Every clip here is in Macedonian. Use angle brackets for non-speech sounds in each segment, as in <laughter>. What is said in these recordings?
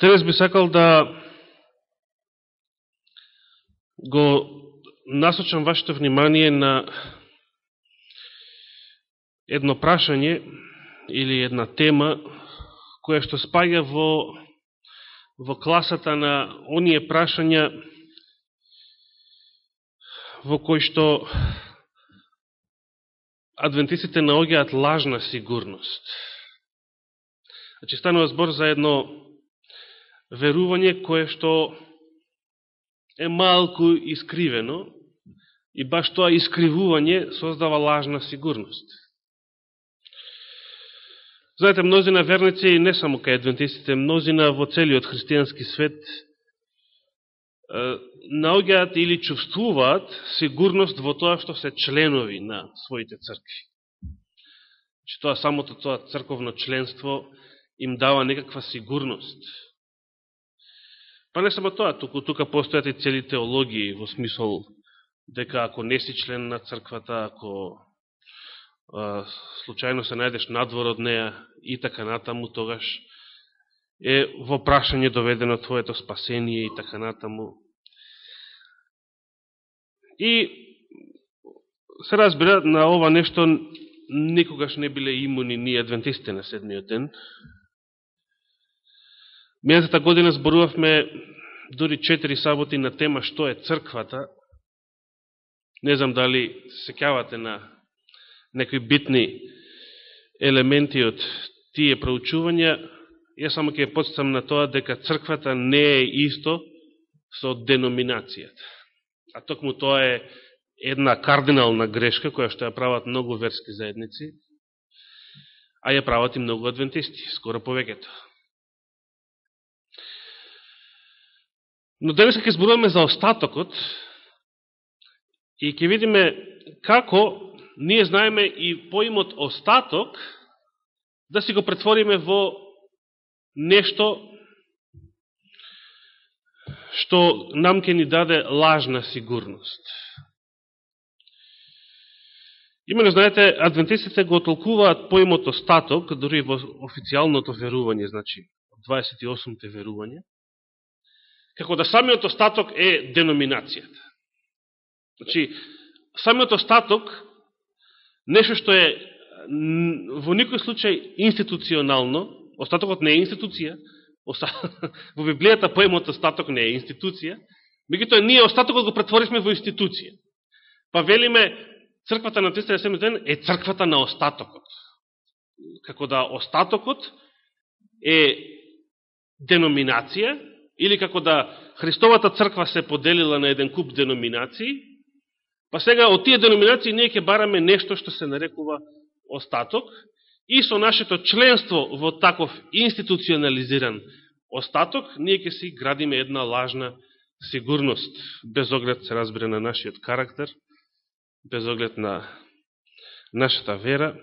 Терес би сакал да го насочам вашето внимание на едно прашање или една тема која што спаѓа во, во класата на оние прашања во кои што адвентистите наоѓаат лажна сигурност. Значи, станува збор за едно верување кое што е малку искривено и баш тоа искривување создава лажна сигурност. Знаете, мнозина верници, не само кај адвентистите, мнозина во целиот христијански свет наоѓаат или чувствуваат сигурност во тоа што се членови на своите цркви. Че тоа самото тоа црковно членство им дава некаква сигурност. Па не само тоа, туку тука постојат и цели теологии во смисол дека ако не си член на црквата, ако а, случајно се најдеш надвор од неја и така натаму, тогаш е во прашање доведено твоето спасение и така натаму. И се разбира, на ова нешто никогаш не биле имуни ни адвентистите на седмиот ден. Минатата година зборувавме дури четири саботи на тема што е црквата. Не знам дали секјавате на некои битни елементи од тие проучувања. Јас само ќе подстам на тоа дека црквата не е исто со деноминацијата. А токму тоа е една кардинална грешка која што ја прават многу верски заедници, а ја прават и многу адвентисти, скоро повеќето. Но денес ќе зборуваме за остатокот и ќе видиме како ние знаеме и поимот остаток да си го претвориме во нешто што нам ќе ни даде лажна сигурност. Имено, знаете, адвентистите го толкуваат поимот остаток, дори во официјалното верување, значи, 28-те верување, како да самиот остаток е деноминацијата. Значи, самиот остаток, нешто што е во никој случај институционално, остатокот не е институција, <laughs> во Библијата поемот остаток не е институција, меѓутоа ние остатокот го претворивме во институција. Па велиме, црквата на 307 ден е црквата на остатокот. Како да остатокот е деноминација, или како да Христовата црква се поделила на еден куп деноминации, па сега од тие деноминации ние ќе бараме нешто што се нарекува остаток, и со нашето членство во таков институционализиран остаток, ние ќе си градиме една лажна сигурност, без оглед се разбира на нашиот карактер, без оглед на нашата вера,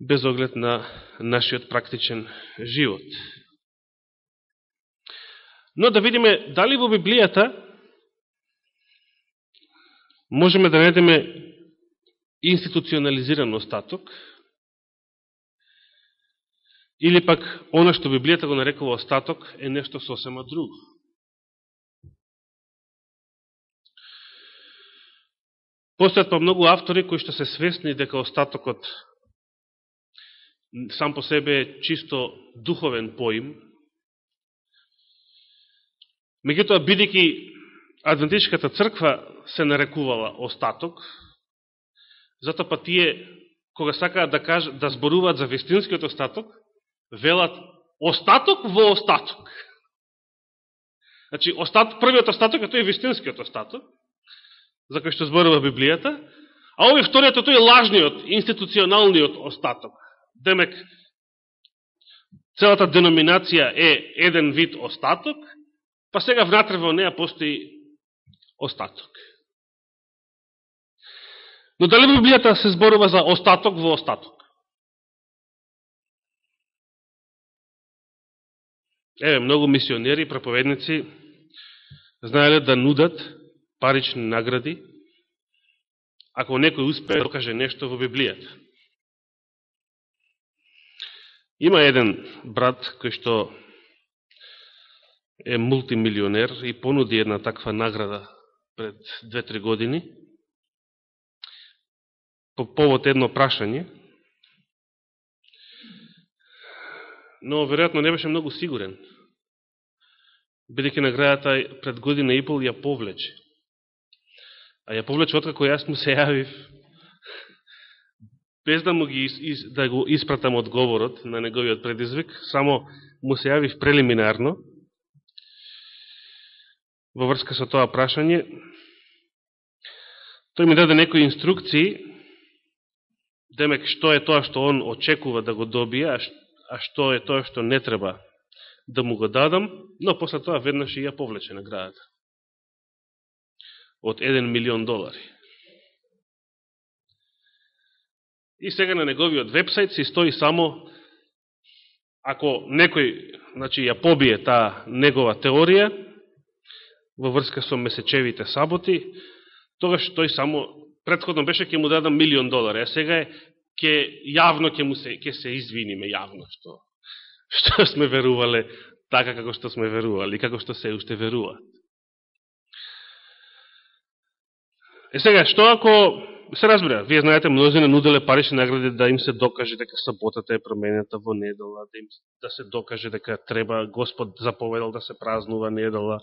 без оглед на нашиот практичен живот. Но да видиме дали во Библијата можеме да најдеме институционализиран остаток, или пак она што Библијата го нарекува остаток е нешто сосема друго. Постојат па многу автори кои што се свесни дека остатокот сам по себе е чисто духовен поим, Меѓутоа, бидејќи Адвентичката црква се нарекувала остаток, затоа па тие, кога сакаат да, каж, да зборуваат за вистинскиот остаток, велат остаток во остаток. Значи, остат, првиот остаток е тој вистинскиот остаток, за кој што зборува Библијата, а овој вториот е тој лажниот, институционалниот остаток. Демек, целата деноминација е еден вид остаток, Па сега внатре во неа постои остаток. Но дали Библијата се зборува за остаток во остаток? Еве, многу мисионери и проповедници знаеле да нудат парични награди ако некој успее да докаже нешто во Библијата. Има еден брат кој што е мултимилионер и понуди една таква награда пред две-три години. По повод едно прашање, но веројатно не беше многу сигурен, бидеќи наградата пред година и пол ја повлече. А ја повлече откако јас му се јавив, без да му ги из, да го испратам одговорот на неговиот предизвик, само му се јавив прелиминарно во врска со тоа прашање. Тој ми даде некои инструкции, демек што е тоа што он очекува да го добие, а што е тоа што не треба да му го дадам, но после тоа веднаш и ја повлече наградата од 1 милион долари. И сега на неговиот вебсайт си стои само ако некој значи, ја побие таа негова теорија во врска со месечевите саботи, тогаш тој само предходно беше ќе му дадам милион долари, а сега е ќе јавно ќе му се ќе се извиниме јавно што <laughs> што сме верувале така како што сме верували и како што се уште веруваат. Е сега, што ако се разбира, вие знаете, мнозина нуделе парични награди да им се докаже дека саботата е променета во недела, да, им, да се докаже дека треба Господ заповедал да се празнува недела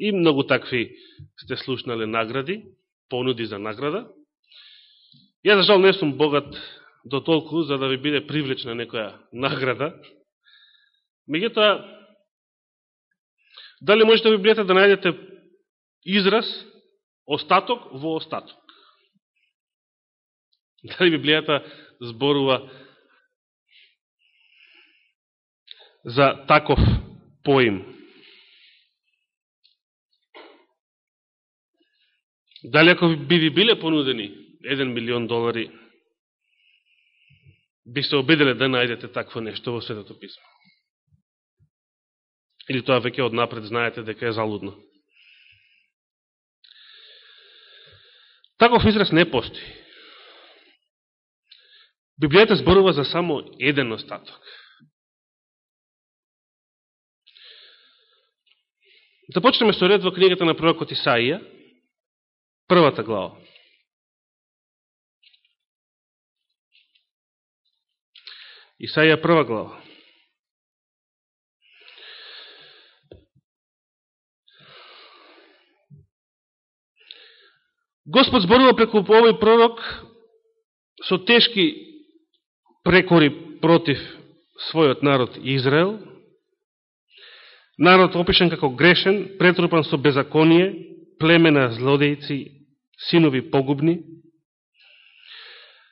и многу такви сте слушнале награди, понуди за награда. Ја за жал не сум богат до толку за да ви биде привлечна некоја награда. Меѓутоа, дали можете да бидете да најдете израз остаток во остаток? <laughs> Дали Библијата зборува за таков поим? Дали ако би ви биле понудени 1 милион долари, би се обиделе да најдете такво нешто во Светото Писмо. Или тоа веќе однапред знаете дека е залудно. Таков израз не постои. Библијата зборува за само еден остаток. Да Започнеме со ред во книгата на пророкот Исаија, првата глава. Исаија прва глава. Господ зборува преку овој пророк со тешки прекори против својот народ Израел, народ опишен како грешен, претрупан со беззаконие, племена злодејци, синови погубни,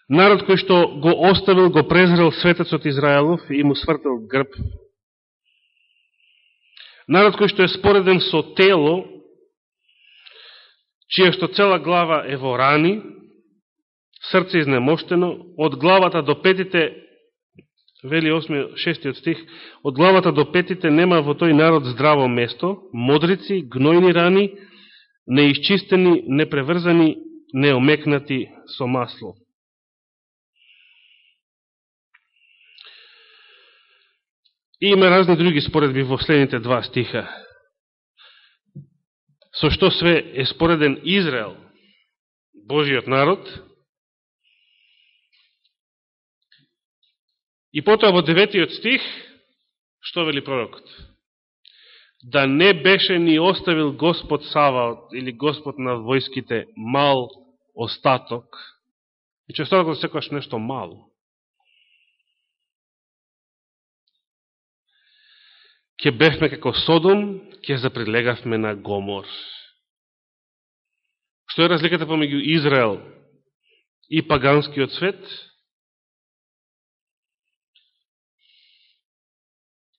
Народ кој што го оставил, го презрел светецот Израелов и му свртел грб. Народ кој што е спореден со тело, чија што цела глава е во рани, срце изнемоштено, од главата до петите, вели 8, 6 стих, од главата до петите нема во тој народ здраво место, модрици, гнојни рани, неисчистени, непреврзани, неомекнати со масло. И има разни други споредби во следните два стиха. Со што све е спореден Израел, Божиот народ, и потоа во деветиот стих, што вели пророкот? Да не беше ни оставил Господ Саваот или Господ на војските мал остаток, и че остатокот да секојаш нешто мало. ќе бевме како Содом, ќе заприлегавме на Гомор. Што е разликата помеѓу Израел и паганскиот свет?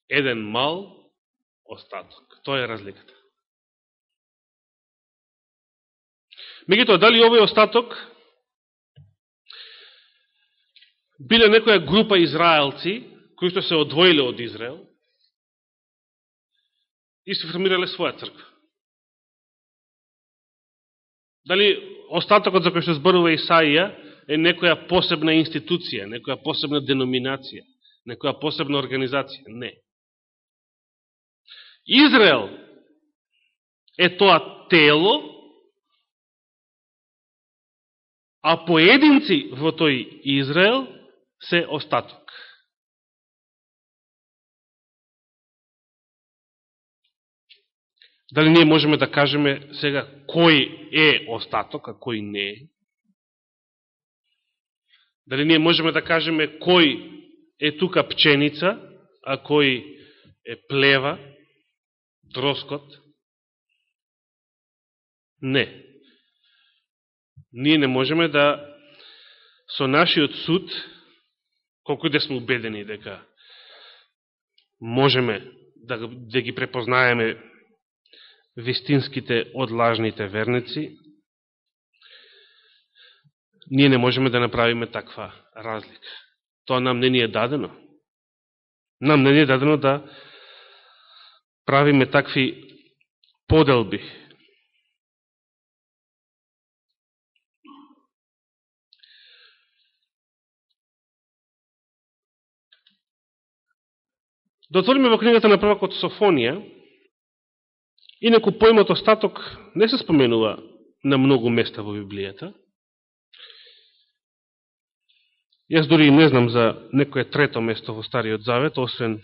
Еден мал остаток. Тоа е разликата. Меѓутоа, дали овој остаток биле некоја група израелци, кои што се одвоиле од Израел, и се формирале своја црква. Дали остатокот за кој што зборува Исаија е некоја посебна институција, некоја посебна деноминација, некоја посебна организација. Не. Израел е тоа тело, а поединци во тој Израел се остаток. Дали ние можеме да кажеме сега кој е остаток, а кој не е? Дали ние можеме да кажеме кој е тука пченица, а кој е плева, троскот? Не. Ние не можеме да со нашиот суд, колко и да сме убедени дека можеме да, да ги препознаеме вистинските од лажните верници, ние не можеме да направиме таква разлика. Тоа нам не ни е дадено. Нам не ни е дадено да правиме такви поделби. Да отвориме во книгата на првакот Софонија, Инаку поимот остаток не се споменува на многу места во Библијата. Јас дори не знам за некое трето место во Стариот Завет, освен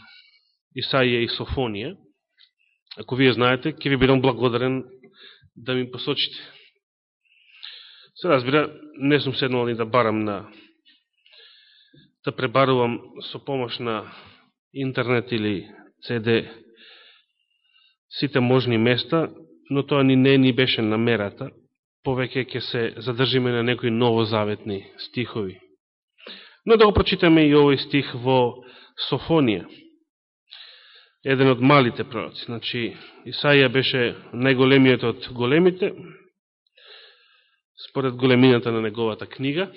Исаија и Софонија. Ако вие знаете, ќе ви бидам благодарен да ми посочите. Се разбира, не сум седнал ни да барам на да пребарувам со помош на интернет или CD сите можни места, но тоа ни не ни беше намерата, повеќе ќе се задржиме на некои новозаветни стихови. Но да го прочитаме и овој стих во Софонија, еден од малите пророци. Значи, Исаија беше најголемиот од големите, според големината на неговата книга,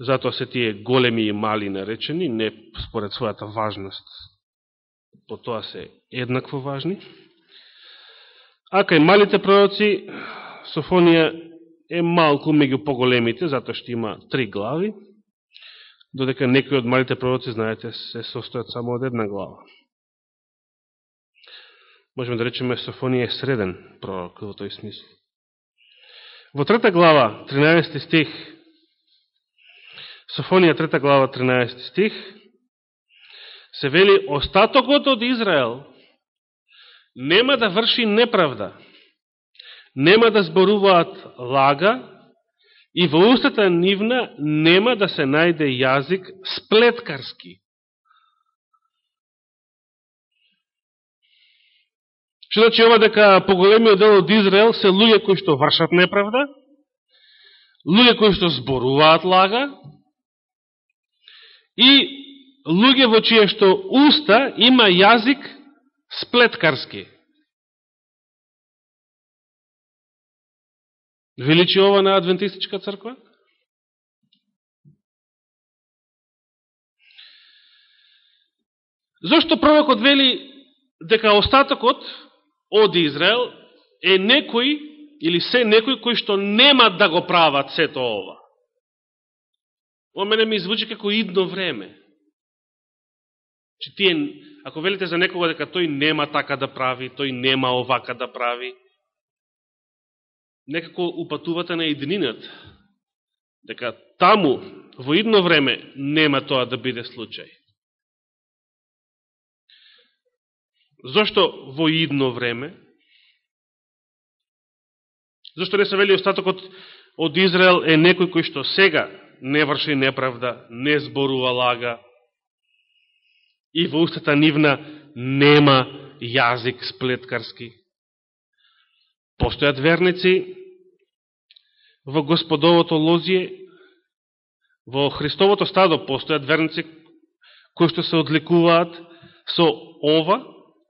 затоа се тие големи и мали наречени, не според својата важност по тоа се еднакво важни. А кај малите пророци, Софонија е малку меѓу поголемите, затоа што има три глави, додека некои од малите пророци, знаете, се состојат само од една глава. Можеме да речеме Софонија е среден пророк во тој смисл. Во трета глава, 13 стих, Софонија трета глава, 13 стих, се вели остатокот од Израел нема да врши неправда, нема да зборуваат лага и во устата нивна нема да се најде јазик сплеткарски. Што значи ова дека поголемиот дел од Израел се луѓе кои што вршат неправда, луѓе кои што зборуваат лага и луѓе во чие што уста има јазик сплеткарски. Величи ова на Адвентистичка црква? Зошто пророкот вели дека остатокот од Израел е некој или се некој кој што нема да го прават сето ова? О мене ми звучи како идно време. Че тие, ако велите за некога дека тој нема така да прави, тој нема овака да прави, некако упатувате на иднината, дека таму, во идно време, нема тоа да биде случај. Зошто во идно време? Зошто не се вели остатокот од Израел е некој кој што сега не врши неправда, не зборува лага, и во устата нивна нема јазик сплеткарски. Постојат верници во Господовото лозие, во Христовото стадо постојат верници кои што се одликуваат со ова,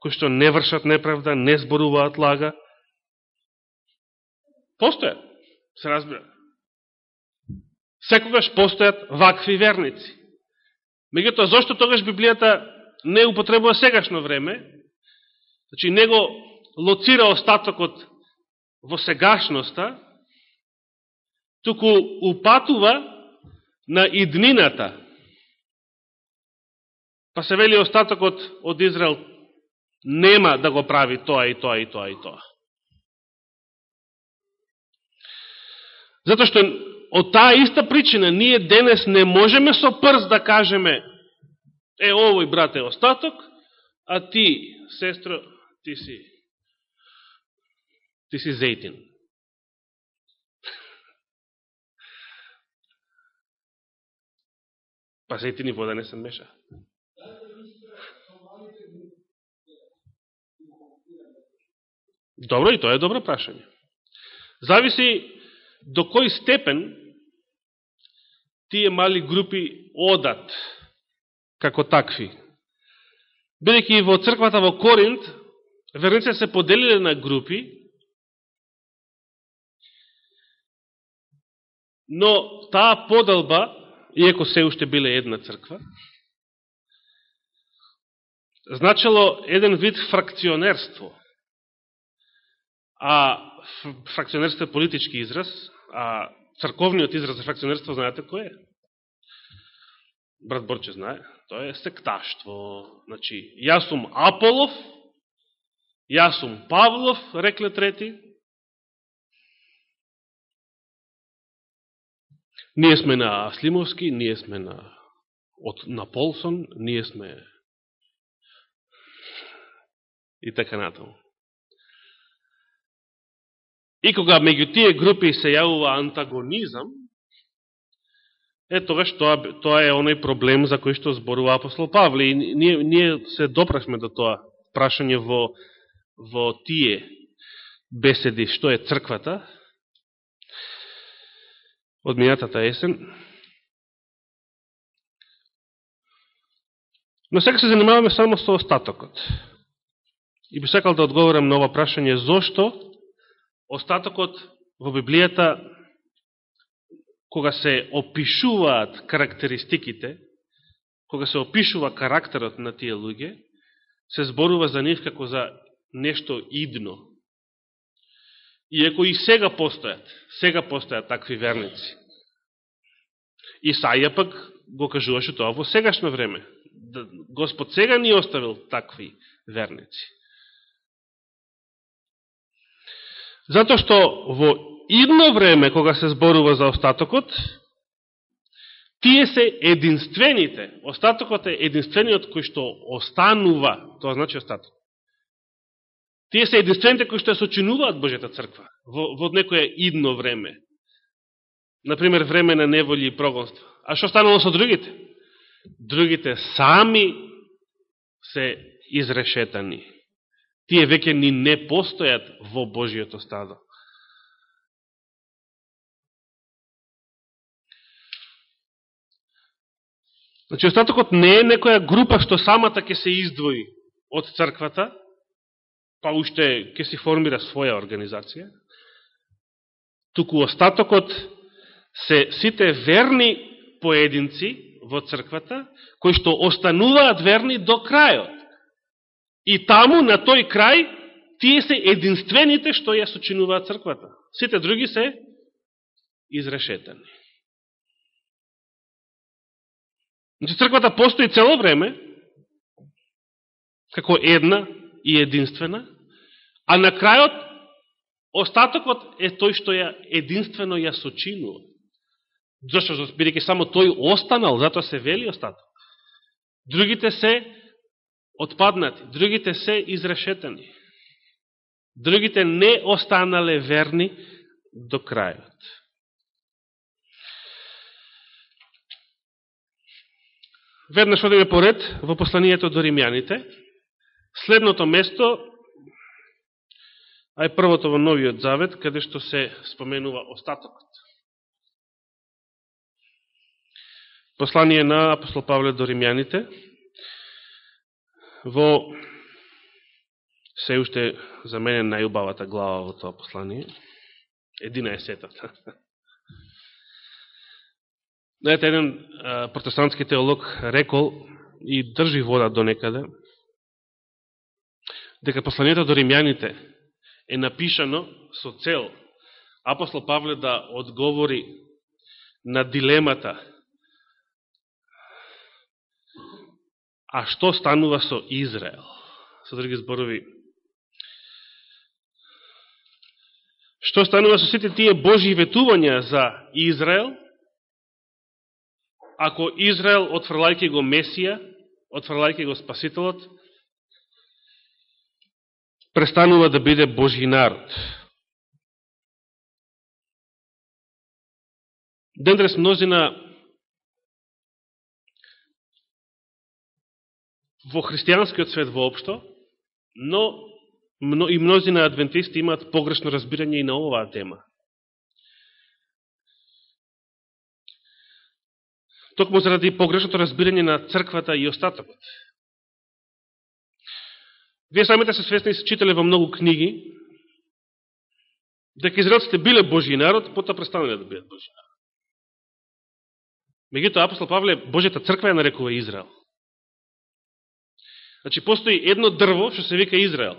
кои што не вршат неправда, не зборуваат лага. Постојат, се разбира. Секогаш постојат вакви верници. Меѓутоа, зашто тогаш Библијата не употребува сегашно време? Значи, него лоцира остатокот во сегашноста, туку упатува на иднината. Па се вели остатокот од Израел нема да го прави тоа и тоа и тоа и тоа. Затоа што од таа иста причина ние денес не можеме со прст да кажеме е овој брат е остаток, а ти, сестро, ти си ти си зейтин. Па зейтин и вода не се меша. Добро, и тоа е добро прашање. Зависи до кој степен тие мали групи одат како такви. Бидеќи во црквата во Коринт, верниците се поделиле на групи, но таа поделба, иеко се уште биле една црква, Значело еден вид фракционерство а фракционерство е политички израз, а црковниот израз за фракционерство знаете кој е? Брат Борче знае. Тоа е секташтво. Значи, јас сум Аполов, јас сум Павлов, рекле трети. Ние сме на Слимовски, ние сме на, од, на Полсон, ние сме и така натаму. И кога меѓу тие групи се јавува антагонизам, е тогаш тоа, тоа е оној проблем за кој што зборува апостол Павле. И ние, ние се допрашме до тоа прашање во, во тие беседи што е црквата од минатата есен. Но сега се занимаваме само со остатокот. И би сакал да одговорам на ова прашање зошто остатокот во Библијата, кога се опишуваат карактеристиките, кога се опишува карактерот на тие луѓе, се зборува за нив како за нешто идно. Иеко и сега постојат, сега постојат такви верници. Исаја пак го кажуваше тоа во сегашно време. Да, Господ сега ни оставил такви верници. Зато што во идно време, кога се зборува за остатокот, тие се единствените. Остатокот е единствениот кој што останува, тоа значи остаток. Тие се единствените кои што сочинуваат Божјата црква во, во некоја идно време. Например, време на неволи и прогонство. А што станало со другите? Другите сами се изрешетани тие веќе ни не постојат во Божиото стадо. Значи, остатокот не е некоја група што самата ќе се издвои од црквата, па уште ќе си формира своја организација, туку остатокот се сите верни поединци во црквата, кои што остануваат верни до крајот. И таму, на тој крај, тие се единствените што ја сочинуваат црквата. Сите други се изрешетани. Значи, црквата постои цело време, како една и единствена, а на крајот, остатокот е тој што ја единствено ја сочинува. Зашто, бидеќи само тој останал, затоа се вели остаток. Другите се отпаднати, другите се изрешетени. Другите не останале верни до крајот. Веднаш одиме поред во посланието до римјаните. Следното место, а е првото во Новиот Завет, каде што се споменува остатокот. Послание на апостол Павле до римјаните, во се уште за мене најубавата глава во тоа послание, единаесетата. Знаете, еден протестантски теолог рекол и држи вода до некаде, дека посланието до римјаните е напишано со цел апостол Павле да одговори на дилемата А што станува со Израел? Со други зборови, што станува со сите тие Божи ветувања за Израел, ако Израел, отфрлајќи го Месија, отфрлајќи го Спасителот, престанува да биде Божи народ. Дендрес мнозина во христијанскиот свет воопшто, но и мнозина адвентисти имаат погрешно разбирање и на оваа тема. Токму заради погрешното разбирање на црквата и остатокот. Вие самите се свесни и се читале во многу книги, дека израелците биле Божи народ, потоа престанале да бидат Божи народ. Меѓутоа, апостол Павле, Божјата црква ја нарекува Израел. Значи, постои едно дрво, што се вика Израел.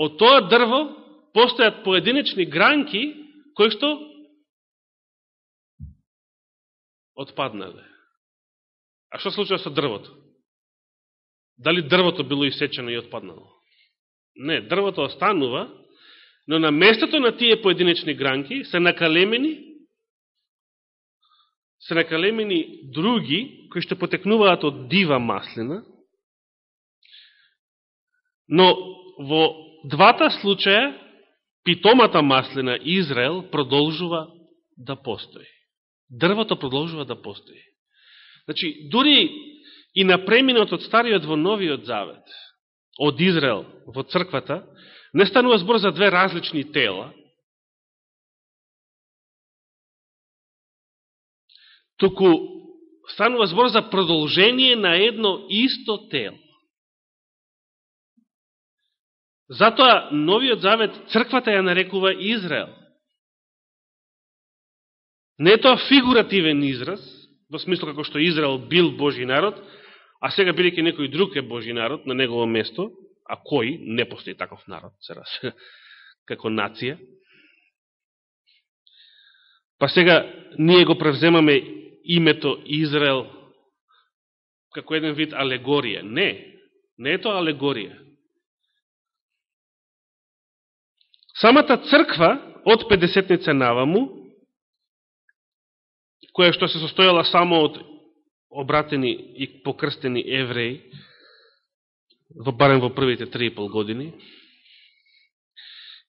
Од тоа дрво постојат поединечни гранки, кои што отпаднале. А што случува со дрвото? Дали дрвото било исечено и отпаднало? Не, дрвото останува, но на местото на тие поединечни гранки се накалемени се накалемени други, кои што потекнуваат од дива маслина, но во двата случаја питомата маслина Израел продолжува да постои. Дрвото продолжува да постои. Значи, дури и на преминот од Стариот во Новиот Завет, од Израел во црквата, не станува збор за две различни тела, туку станува збор за продолжение на едно исто тело. Затоа Новиот Завет црквата ја нарекува Израел. Не е тоа фигуративен израз, во смисло како што Израел бил Божи народ, а сега бидеќи некој друг е Божи народ на негово место, а кој не постои таков народ, се раз, <laughs> како нација. Па сега ние го превземаме името Израел како еден вид алегорија. Не, не е тоа алегорија. Самата црква од 50-ница наваму, која што се состојала само од обратени и покрстени евреи, во барем во првите 3,5 години,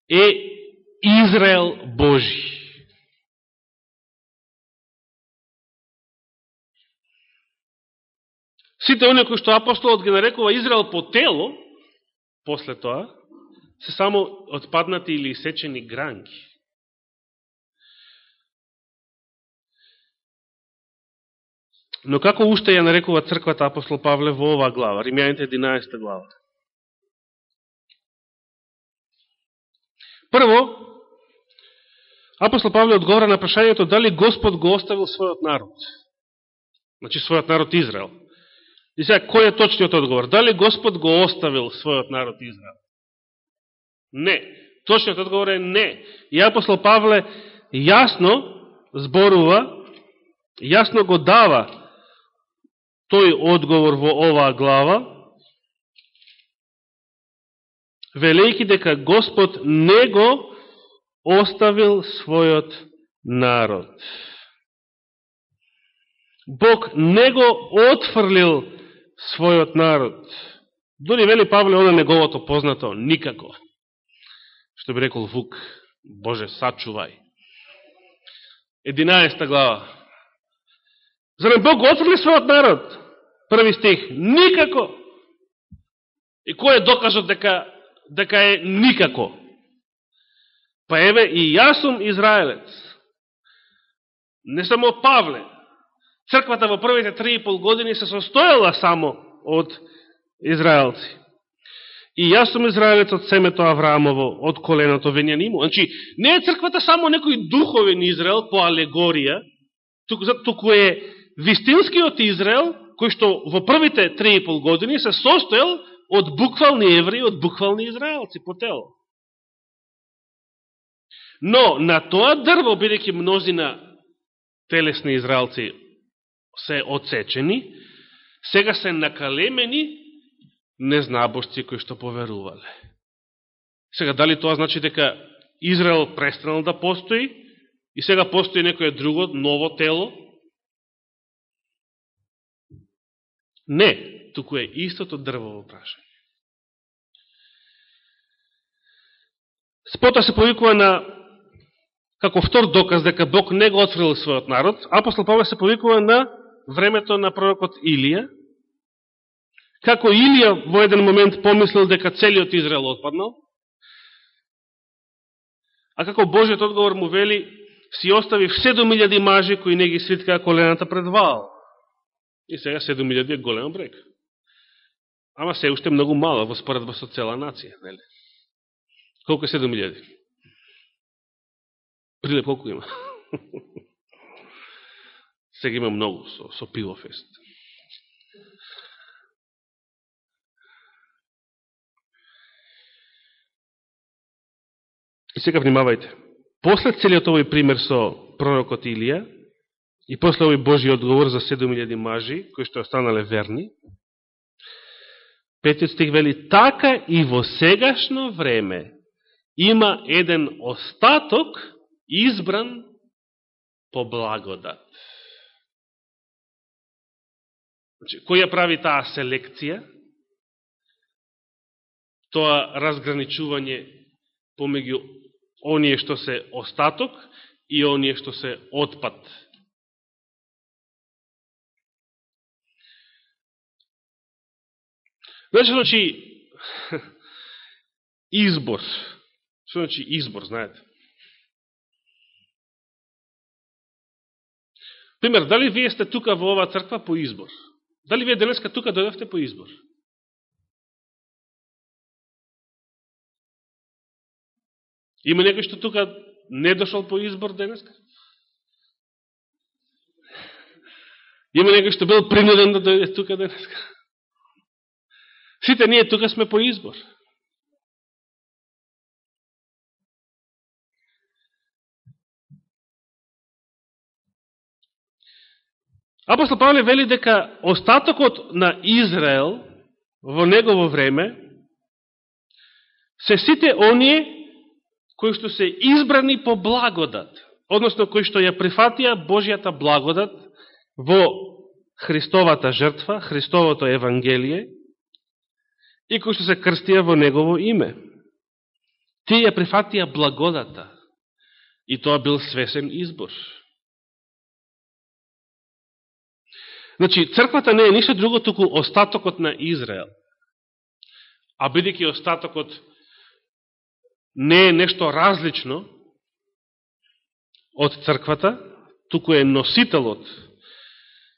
е Израел Божи. Сите оние кои што апостолот ги нарекува Израел по тело, после тоа, се само отпаднати или исечени гранки. Но како уште ја нарекува црквата апостол Павле во оваа глава, Римјаните 11 глава? Прво, апостол Павле одговора на прашањето дали Господ го оставил својот народ. Значи својот народ Израел. И сега, кој е точниот одговор? Дали Господ го оставил својот народ Израел? Не. Точниот одговор е не. И апостол Павле јасно зборува, јасно го дава тој одговор во оваа глава, велејки дека Господ не го оставил својот народ. Бог не го отфрлил својот народ. Дори вели Павле, оно неговото познато, никако. Што би рекол Вук, Боже, сачувај. 11 глава. Зарем Бог го отфрли својот народ? Први стих. Никако. И кој е докажот дека, дека е никако? Па еве и јас сум Израелец. Не само Павле, Црквата во првите три и пол години се состојала само од израелци. И јас сум израелец од семето Авраамово, од коленото Венјанимо. Значи, не е црквата само некој духовен Израел по алегорија, туку, туку е вистинскиот Израел, кој што во првите три и пол години се состоел од буквални евреи, од буквални израелци по тело. Но на тоа дрво, бидеќи мнозина телесни израелци се одсечени, сега се накалемени незнабошци кои што поверувале. Сега, дали тоа значи дека Израел престанал да постои и сега постои некоје друго, ново тело? Не, туку е истото дрвово прашање. Спота се повикува на како втор доказ дека Бог не го отфрил својот народ, апостол Павле се повикува на времето на пророкот Илија, како Илија во еден момент помислил дека целиот Израел отпаднал, а како Божиот одговор му вели, си остави 7000 мажи кои не ги свиткаа колената пред Ваал. И сега 7000 е голем брег. Ама се уште многу мало во споредба со цела нација, нели? Колку е 7000? Прилеп колку има? <laughs> Сега има многу со, со пилофест. И сега внимавајте. После целиот овој пример со пророкот Илија и после овој Божи одговор за 7000 мажи, кои што останале верни, петиот стих вели, така и во сегашно време има еден остаток избран по благодат. Значи, кој ја прави таа селекција? Тоа разграничување помеѓу оние што се остаток и оние што се отпад. Значи, значи, <laughs> избор. Што значи избор, знаете? Пример, дали вие сте тука во оваа црква по избор? Дали вие денеска тука дојдовте по избор? Има некој што тука не дошол по избор денеска? Има некој што бил принуден да дојде тука денеска? Сите ние тука сме по избор. Апостол Павле вели дека остатокот на Израел во негово време се сите оние кои што се избрани по благодат, односно кои што ја прифатија Божијата благодат во Христовата жртва, Христовото Евангелие и кои што се крстија во Негово име. Тие ја прифатија благодата и тоа бил свесен избор. Значи, црквата не е ништо друго, туку остатокот на Израел. А бидеќи остатокот не е нешто различно од црквата, туку е носителот.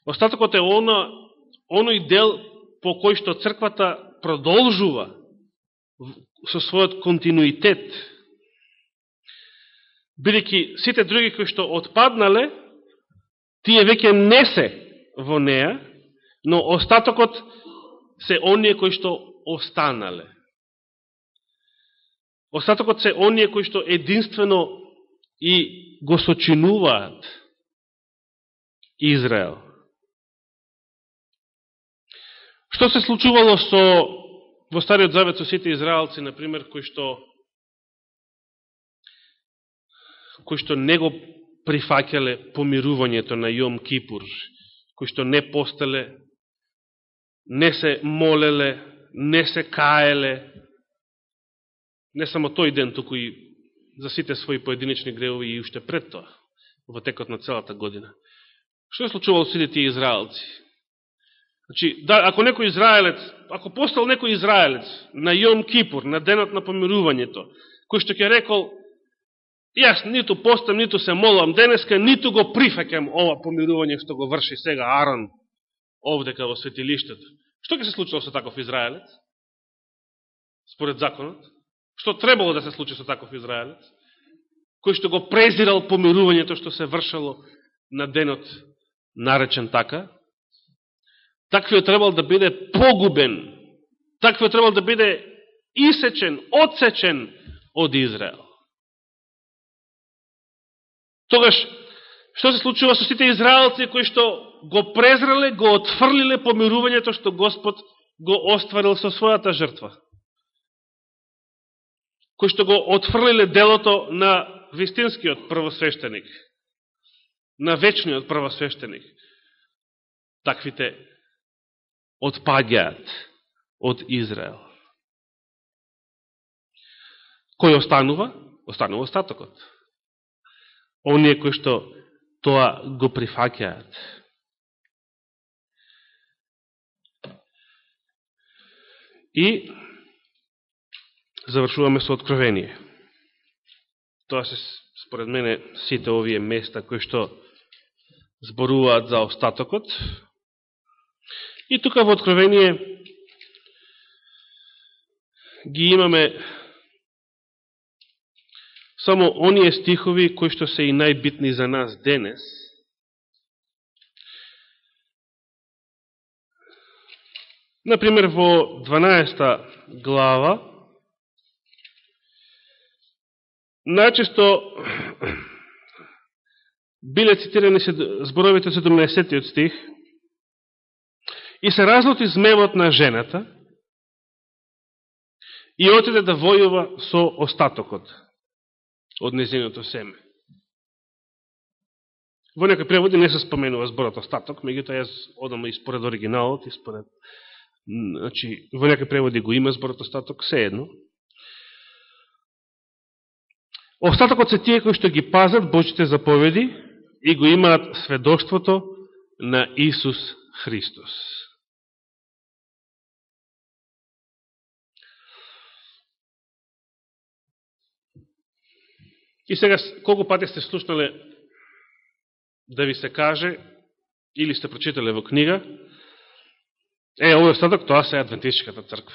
Остатокот е оно, оној дел по кој што црквата продолжува со својот континуитет. Бидеќи сите други кои што отпаднале, тие веќе не се во неа, но остатокот се оние кои што останале. Остатокот се оние кои што единствено и го сочинуваат Израел. Што се случувало со во Стариот Завет со сите израелци, например, кои што кои што не го прифакеле помирувањето на Јом Кипур кои што не постеле, не се молеле, не се каеле, не само тој ден, туку и за сите своји поединични гревови и уште пред тоа, во текот на целата година. Што е случувало сите тие израелци? Значи, да, ако некој израелец, ако постал некој израелец на Јом Кипур, на денот на помирувањето, кој што ќе рекол, Јас ниту постам, ниту се молам денеска, ниту го прифакам ова помирување што го врши сега Арон овдека во светилиштето. Што ќе се случило со таков израелец? Според законот? Што требало да се случи со таков израелец? Кој што го презирал помирувањето што се вршало на денот наречен така? Таквиот требал да биде погубен. Таквиот требал да биде исечен, одсечен од Израел. Тогаш, Што се случува со сите израелци кои што го презреле, го отфрлиле помирувањето што Господ го остварил со својата жртва? Кои што го отфрлиле делото на вистинскиот првосвещеник, на вечниот првосвещеник. Таквите отпаѓаат од Израел. Кој останува? Останува остатокот. Оние кои што тоа го прифакеат. И завршуваме со откровение. Тоа се, според мене, сите овие места кои што зборуваат за остатокот. И тука во откровение ги имаме само оние стихови кои што се и најбитни за нас денес, Например, во 12 глава, најчесто <clears throat> биле цитирани зборовите 17 стих и се разлоти змевот на жената и отиде да војува со остатокот од незиното семе. Во некој преводи не се споменува зборот остаток, меѓутоа јас одам и според оригиналот и според значи во некој преводи го има зборот остаток, се едно. Остатокот се тие кои што ги пазат Божите заповеди и го имаат сведоштвото на Исус Христос. И сега, колку пати сте слушнале да ви се каже, или сте прочитале во книга, е, овој остаток, тоа се е Адвентистичката црква.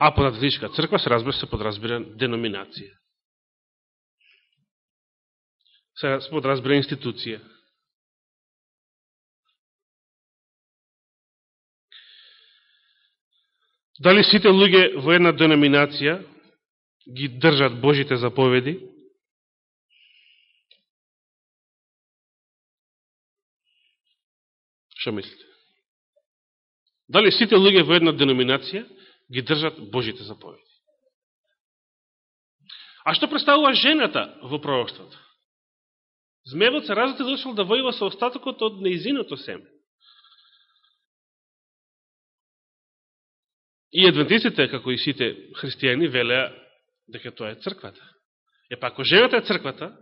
А под Адвентистичка црква се разбира, се подразбира деноминација. Се подразбира институција. Дали сите луѓе во една деноминација ги држат Божите заповеди? Што мислите? Дали сите луѓе во една деноминација ги држат Божите заповеди? А што представува жената во пророќството? Змевот се разоти дошол да војува со остатокот од неизиното семе. И адвентистите, како и сите христијани, велеа дека тоа е црквата. Е па ако жената е црквата,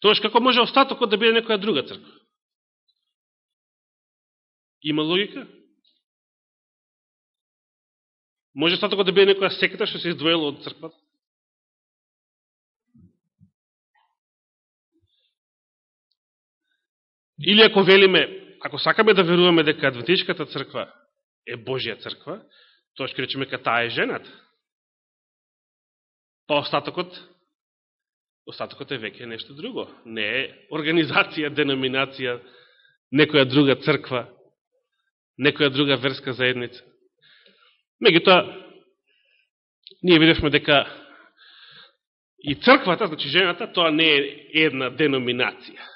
тоа како може остатокот да биде некоја друга црква? Има логика? Може остатокот да биде некоја секта што се издвоила од црквата? Или ако велиме, ако сакаме да веруваме дека Адвентичката црква е Божија црква, тоа ќе речеме ка таа е жената. Па остатокот, остатокот е веќе нешто друго. Не е организација, деноминација, некоја друга црква, некоја друга верска заедница. Меѓутоа, ние видевме дека и црквата, значи жената, тоа не е една деноминација.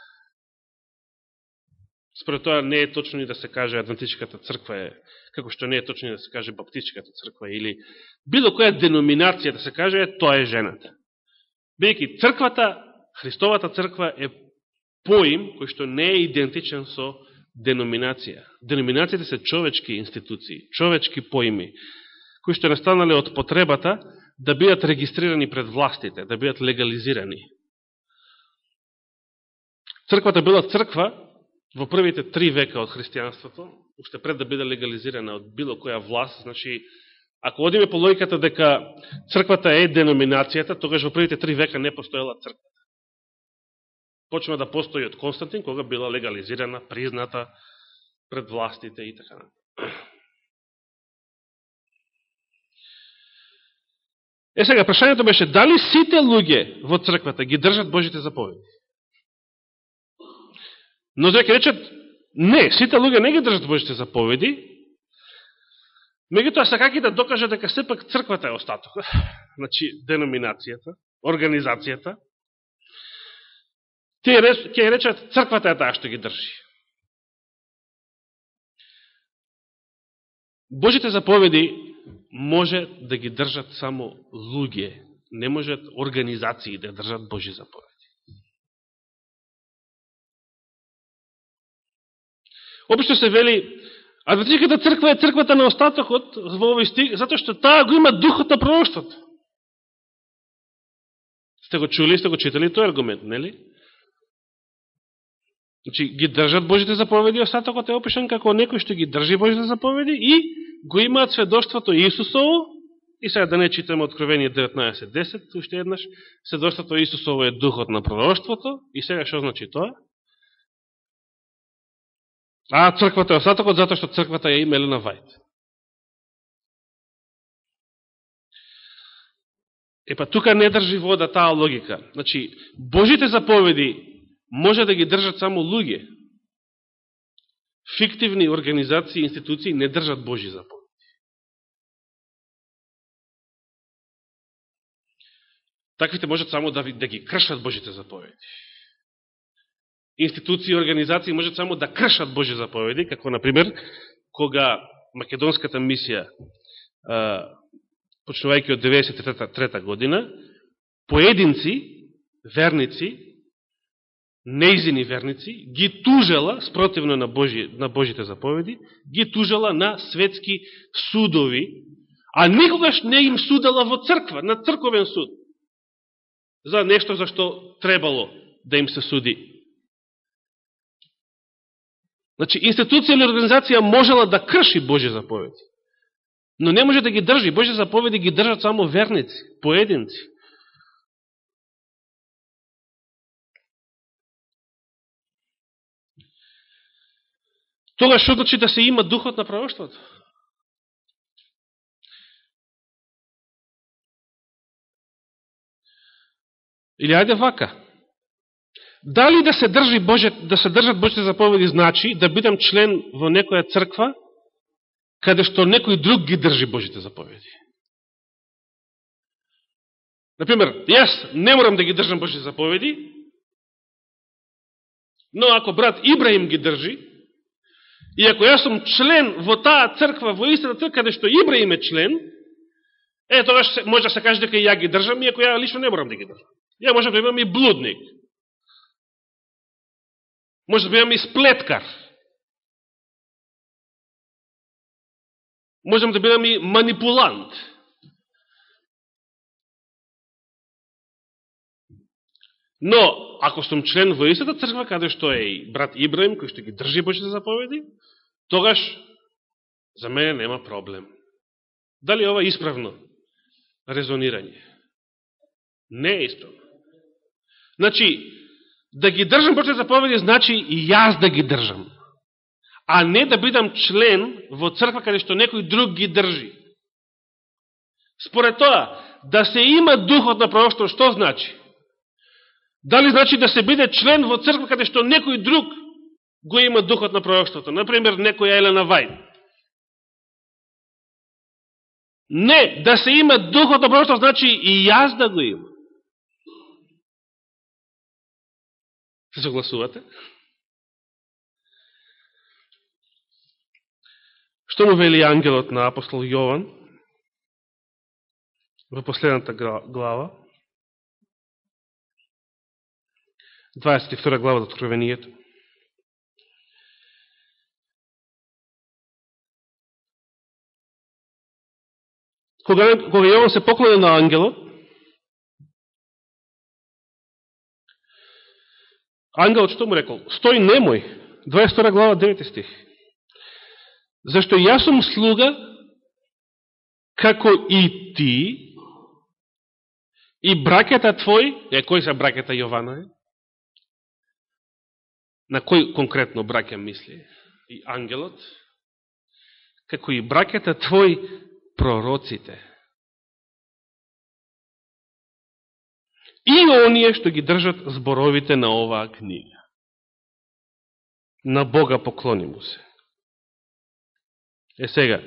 Според тоа не е точно да се каже Адвентичката црква е, како што не е точно да се каже Баптичката црква или било која деноминација да се каже, е, тоа е жената. Бидејќи црквата, Христовата црква е поим кој што не е идентичен со деноминација. Деноминациите се човечки институции, човечки поими, кои што настанале од потребата да бидат регистрирани пред властите, да бидат легализирани. Црквата била црква во првите три века од христијанството, уште пред да биде легализирана од било која власт, значи, ако одиме по логиката дека црквата е деноминацијата, тогаш во првите три века не постоела црквата. Почна да постои од Константин, кога била легализирана, призната пред властите и така натаму. Е сега, прашањето беше, дали сите луѓе во црквата ги држат Божите заповеди? Но дека речат, не, сите луѓе не ги држат Божите заповеди, Меѓутоа, сакаки да докажат дека сепак црквата е остаток, <laughs> значи деноминацијата, организацијата, тие ќе речат црквата е таа што ги држи. Божите заповеди може да ги држат само луѓе, не можат организации да држат Божи заповеди. Обично се вели, Адвентичката црква е црквата на остатокот во овој стиг, затоа што таа го има духот на пророќството. Сте го чули, сте го читали тој аргумент, нели? Значи, ги држат Божите заповеди, остатокот е опишан како некој што ги држи Божите заповеди и го имаат сведоштвото Исусово, и сега да не читаме Откровение 19.10, уште еднаш, сведоштвото Исусово е духот на пророќството, и сега што значи тоа? А црквата е остатокот затоа што црквата ја има Елена Вајд. Епа тука не држи вода таа логика. Значи, Божите заповеди може да ги држат само луѓе. Фиктивни организации и институции не држат Божи заповеди. Таквите можат само да, да ги кршат Божите заповеди институции и организации можат само да кршат Божи заповеди, како, например, кога македонската мисија, почнувајќи од 93 година, поединци, верници, неизини верници, ги тужела, спротивно на, Божи, на Божите заповеди, ги тужела на светски судови, а никогаш не им судела во црква, на црковен суд, за нешто за што требало да им се суди. Значи, институција или организација можела да крши Божи заповеди. Но не може да ги држи. Божи заповеди ги држат само верници, поединци. Тогаш што значи да се има духот на правоштвото? Или ајде вака. Дали да се држи Боже, да се држат Божите заповеди значи да бидам член во некоја црква каде што некој друг ги држи Божите заповеди? Например, јас не морам да ги држам Божите заповеди, но ако брат Ибраим ги држи, и ако јас сум член во таа црква, во истата црква, каде што Ибраим е член, е, тогаш може да се каже дека ја ги држам, иако ја лично не морам да ги држам. Ја можам да имам и блудник. Може да бидам и сплеткар. Можем да бидам и манипулант. Но, ако сум член во истата црква, каде што е и брат Ибраим, кој што ги држи Божите заповеди, тогаш за мене нема проблем. Дали ова е исправно резонирање? Не е исправно. Значи, да ги држам Божите да заповеди значи и јас да ги држам. А не да бидам член во црква каде што некој друг ги држи. Според тоа, да се има духот на пророќство, што значи? Дали значи да се биде член во црква каде што некој друг го има духот на пророќството? Например, некоја Елена Вајн. Не, да се има духот на пророќство значи и јас да го имам. Се согласувате? Што му вели ангелот на апостол Јован во последната глава? 22 глава од Откровението. Кога, кога Јован се поклони на ангелот, Ангелот што му рекол? Стој немој. 22 глава, 9 стих. Зашто јас сум слуга, како и ти, и бракета твој, е, кој са бракета Јована? Е? На кој конкретно браке мисли? И ангелот? Како и бракета твој пророците. И оние што ги држат зборовите на оваа книга. На Бога поклони му се. Е сега,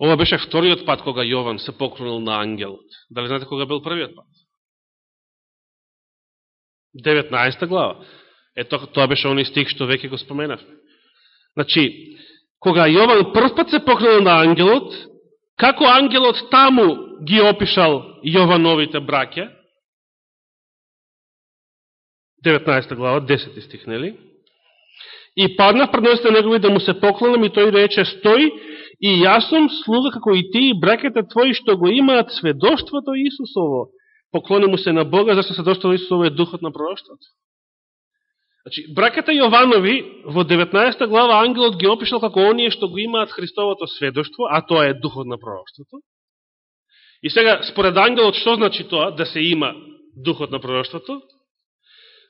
Ова беше вториот пат кога Јован се поклонил на ангелот. Дали знаете кога бил првиот пат? 19 глава. Е тоа беше оној стих што веќе го споменавме. Значи, кога Јован прв пат се поклонил на ангелот, како ангелот таму ги опишал Јовановите браке, 19 глава, 10 стих, нели? И паднав пред носите негови да му се поклонам и тој рече, стој, и јас сум слуга како и ти и бракета твои што го имаат сведоштвото Исусово. Поклони му се на Бога, зашто сведоштвото Исусово е духот на пророштвото. Значи, браката Јованови во 19 глава ангелот ги опишал како оние што го имаат Христовото сведоштво, а тоа е духот на пророштвото. И сега, според ангелот, што значи тоа да се има духот на пророштвото?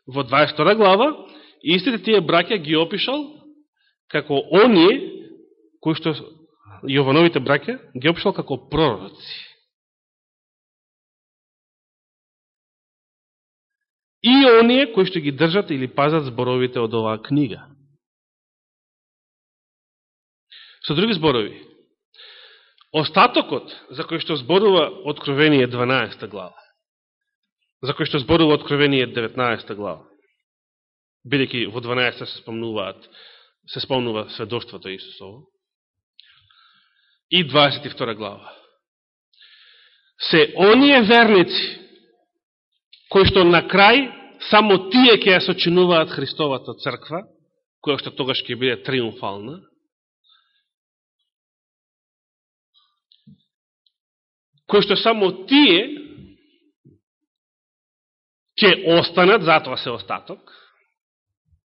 Во 22 глава, истите тие браќа ги опишал како оние кои што Јовановите браќа ги опишал како пророци. И оние кои што ги држат или пазат зборовите од оваа книга. Со други зборови, остатокот за кој што зборува Откровение 12 глава, за кој што зборува Откровение 19 глава, бидеќи во 12 се спомнуваат, се спомнува сведоштвото Исусово, и 22 глава. Се оние верници, кои што на крај само тие ќе ја сочинуваат Христовата црква, која што тогаш ќе биде триумфална, кои што само тие ќе останат, затоа се остаток,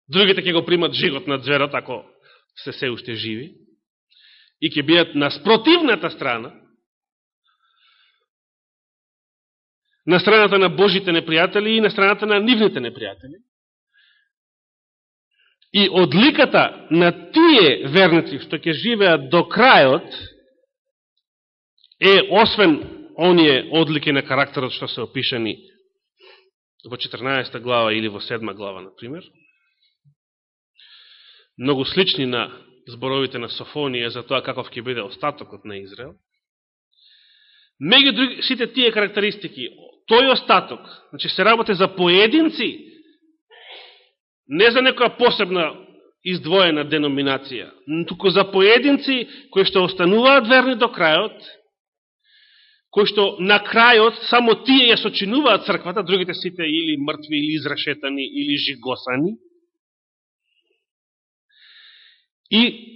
другите ќе го примат жигот на зверот, ако се се уште живи, и ќе бидат на спротивната страна, на страната на Божите непријатели и на страната на нивните непријатели. И одликата на тие верници што ќе живеат до крајот е, освен оние одлики на карактерот што се опишани во 14 глава или во 7 глава, например, многу слични на зборовите на Софонија за тоа каков ќе биде остатокот на Израел. Меѓу други, сите тие карактеристики, тој остаток, значи се работи за поединци, не за некоја посебна издвоена деноминација, туку за поединци кои што остануваат верни до крајот, кои што на крајот само тие ја сочинуваат црквата, другите сите или мртви, или израшетани, или жигосани, И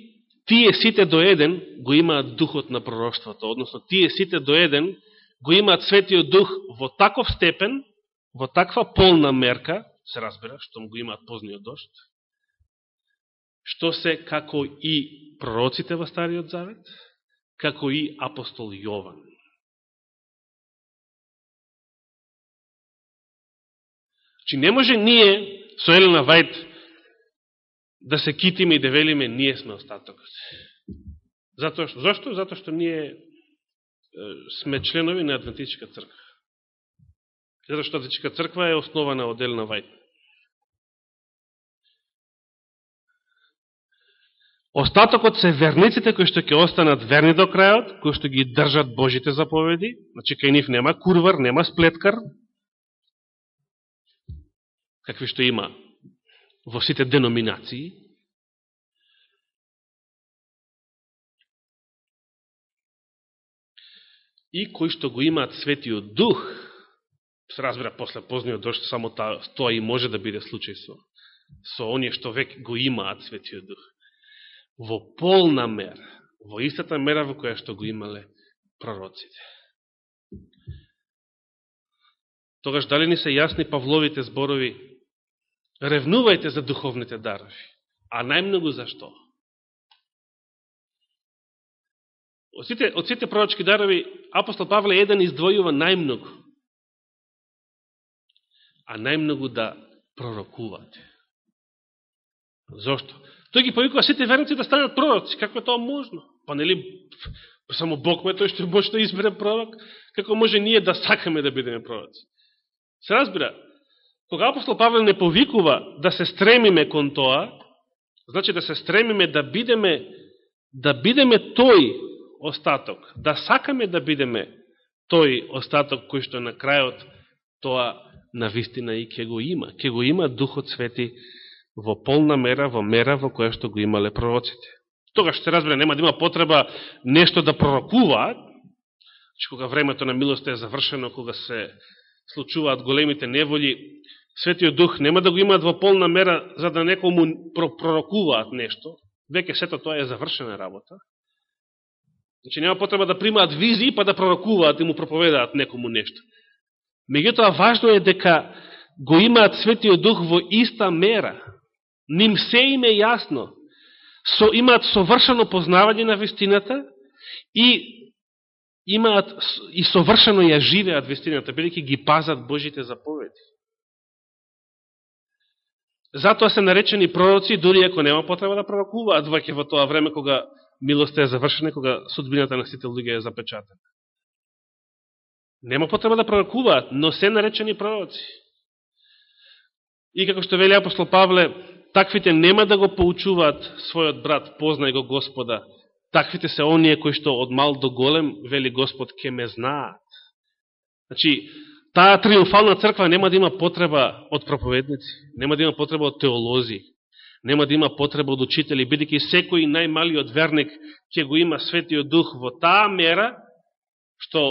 тие сите до еден го имаат духот на пророштвото, односно тие сите до еден го имаат светиот дух во таков степен, во таква полна мерка, се разбира, што му го имаат позниот дошт, што се како и пророците во Стариот Завет, како и апостол Јован. Чи не може ние со Елена Вајд да се китиме и да велиме ние сме остатокот. Зато, зашто? Зато што ние сме членови на Адвентичка црква. Зато што Адвентичка црква е основана од Елена Вајт. Остатокот се верниците кои што ќе останат верни до крајот, кои што ги држат Божите заповеди, значи кај нив нема курвар, нема сплеткар, какви што има во сите деноминации, и кои што го имаат светиот дух, се разбира после позниот дошт, само та, тоа и може да биде случај со, со оние што век го имаат светиот дух, во полна мера, во истата мера во која што го имале пророците. Тогаш дали ни се јасни Павловите зборови Ревнувајте за духовните дарови. А најмногу за што? Од сите, од сите пророчки дарови, апостол Павле еден издвојува најмногу. А најмногу да пророкувате. Зошто? Тој ги повикува сите верници да станат пророци. Како е тоа можно? Па нели само Бог ме тој што може да избере пророк? Како може ние да сакаме да бидеме пророци? Се разбира, Кога апостол Павле не повикува да се стремиме кон тоа, значи да се стремиме да бидеме да бидеме тој остаток, да сакаме да бидеме тој остаток кој што на крајот тоа на вистина и ќе го има. Ќе го има Духот Свети во полна мера, во мера во која што го имале пророците. Тогаш се разбере, нема да има потреба нешто да пророкуваат, значи че кога времето на милост е завршено, кога се случуваат големите неволи, Светиот Дух нема да го имаат во полна мера за да некому пророкуваат нешто, веќе сето тоа е завршена работа. Значи нема потреба да примаат визии па да пророкуваат и му проповедаат некому нешто. Меѓутоа важно е дека го имаат Светиот Дух во иста мера. Ним се им е јасно. Со, имаат совршено познавање на вистината и имаат и совршено ја живеат вистината, бидејќи ги пазат Божите заповеди. Затоа се наречени пророци, дури ако нема потреба да пророкуваат ваќе во тоа време кога милоста е завршена, кога судбината на сите луѓе е запечатена. Нема потреба да пророкуваат, но се наречени пророци. И како што вели апостол Павле, таквите нема да го поучуваат својот брат, познај го Господа. Таквите се оние кои што од мал до голем, вели Господ, ке ме знаат. Значи, таа триумфална црква нема да има потреба од проповедници, нема да има потреба од теолози, нема да има потреба од учители, бидеќи секој најмалиот верник ќе го има светиот дух во таа мера, што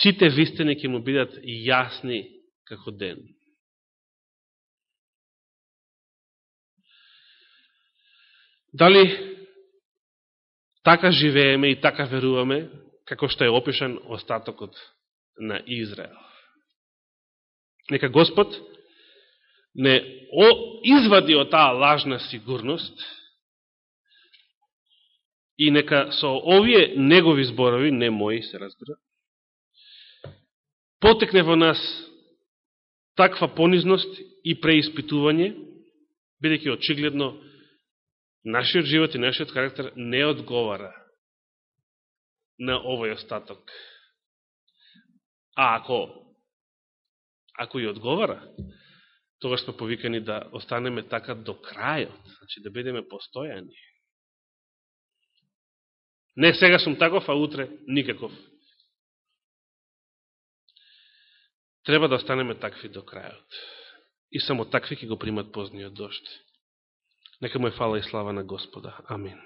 сите вистини ќе му бидат јасни како ден. Дали така живееме и така веруваме, како што е опишан остатокот на Израел? Нека Господ не извади од таа лажна сигурност и нека со овие негови зборови, не мои се разбира, потекне во нас таква понизност и преиспитување, бидеќи очигледно нашиот живот и нашиот карактер не одговара на овој остаток. А ако ако и одговара, тогаш сме повикани да останеме така до крајот, значи да бидеме постојани. Не сега сум таков, а утре никаков. Треба да останеме такви до крајот. И само такви ќе го примат позниот дошт. Нека му е фала и слава на Господа. Амин.